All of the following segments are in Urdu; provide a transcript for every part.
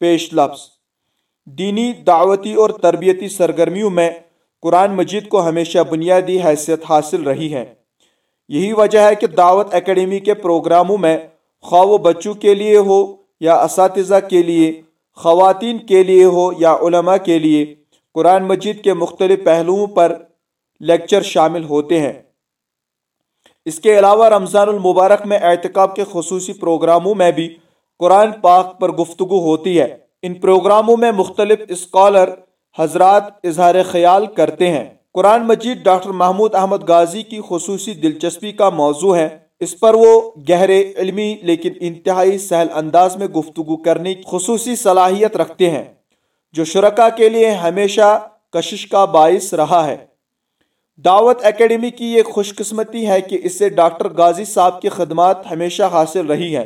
پیش لفظ۔ دینی، دعوتی اور تربیتی سرگرمیوں میں قرآن مجید کو ہمیشہ بنیادی حیثیت حاصل رہی ہے۔ یہی وجہ ہے کہ دعوت اکیڈمی کے پروگراموں میں خواہ و بچوں کے لیے ہو یا اساتذہ کے لیے، خواتین کے لیے ہو یا علماء کے لیے، قرآن مجید کے مختلف پہلوؤں پر لیکچر شامل ہوتے ہیں۔ اس کے علاوہ رمضان المبارک میں اعتکاب کے خصوصی پروگراموں میں بھی قرآن پاک پر گفتگو ہوتی ہے۔ ان پروگراموں میں مختلف اسکالر حضرات اظہار خیال کرتے ہیں۔ قرآن مجید ڈاکٹر محمود احمد غازی کی خصوصی دلچسپی کا موضوع ہے۔ اس پر وہ گہرے علمی لیکن انتہائی سہل انداز میں گفتگو کرنے کی خصوصی صلاحیت رکھتے ہیں، جو شرکا کے لیے ہمیشہ کشش کا باعث رہا ہے۔ دعوت اکیڈمی کی یہ خوش قسمتی ہے کہ اس سے ڈاکٹر غازی صاحب کی خدمات ہمیشہ حاصل رہی ہیں۔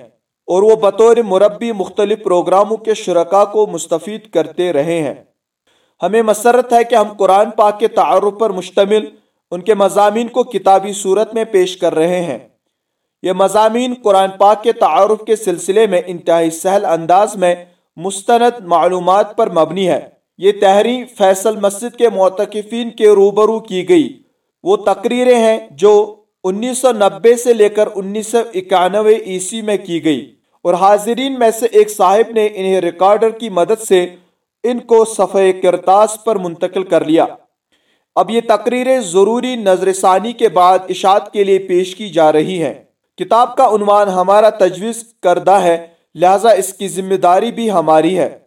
اور وہ بطور مربی مختلف پروگراموں کے شرکا کو مستفید کرتے رہے ہیں۔ ہمیں مسرت ہے کہ ہم قرآن پاک کے تعارف پر مشتمل ان کے مضامین کو کتابی صورت میں پیش کر رہے ہیں۔ یہ مضامین قرآن پاک کے تعارف کے سلسلے میں انتہائی سہل انداز میں مستند معلومات پر مبنی ہے۔ یہ تحریر فیصل مسجد کے معتقفین کے روبرو کی گئی۔ وہ تقریریں ہیں جو انیس سو نبے سے لے کر انیس سو اکانوے عیسوی میں کی گئی۔ اور حاضرین میں سے ایک صاحب نے انہیں ریکارڈر کی مدد سے ان کو صفحہ کرتاس پر منتقل کر لیا۔ اب یہ تقریریں ضروری نظر ثانی کے بعد اشاعت کے لیے پیش کی جا رہی ہیں۔ کتاب کا عنوان ہمارا تجویز کردہ ہے، لہذا اس کی ذمہ داری بھی ہماری ہے۔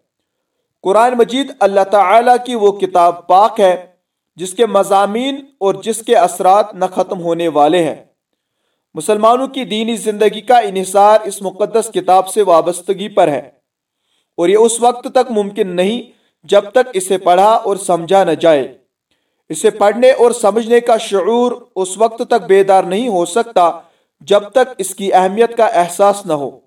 قرآن مجید اللہ تعالیٰ کی وہ کتاب پاک ہے، جس کے مضامین اور جس کے اثرات نہ ختم ہونے والے ہیں۔ مسلمانوں کی دینی زندگی کا انحصار اس مقدس کتاب سے وابستگی پر ہے اور یہ اس وقت تک ممکن نہیں جب تک اسے پڑھا اور سمجھا نہ جائے۔ اسے پڑھنے اور سمجھنے کا شعور اس وقت تک بیدار نہیں ہو سکتا جب تک اس کی اہمیت کا احساس نہ ہو۔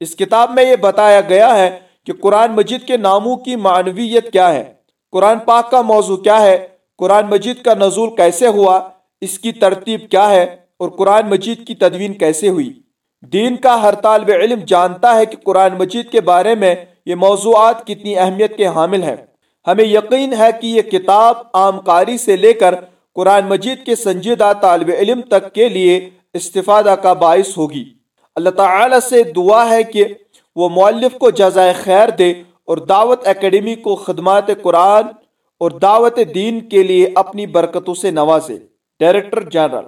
اس کتاب میں یہ بتایا گیا ہے کہ قرآن مجید کے ناموں کی معنویت کیا ہے، قرآن پاک کا موضوع کیا ہے، قرآن مجید کا نزول کیسے ہوا، اس کی ترتیب کیا ہے اور قرآن مجید کی تدوین کیسے ہوئی؟ دین کا ہر طالب علم جانتا ہے کہ قرآن مجید کے بارے میں یہ موضوعات کتنی اہمیت کے حامل ہیں۔ ہمیں یقین ہے کہ یہ کتاب عام قاری سے لے کر قرآن مجید کے سنجیدہ طالب علم تک کے لیے استفادہ کا باعث ہوگی۔ اللہ تعالی سے دعا ہے کہ وہ مؤلف کو جزائے خیر دے اور دعوت اکیڈمی کو خدمات قرآن اور دعوت دین کے لیے اپنی برکتوں سے نوازے۔ Director general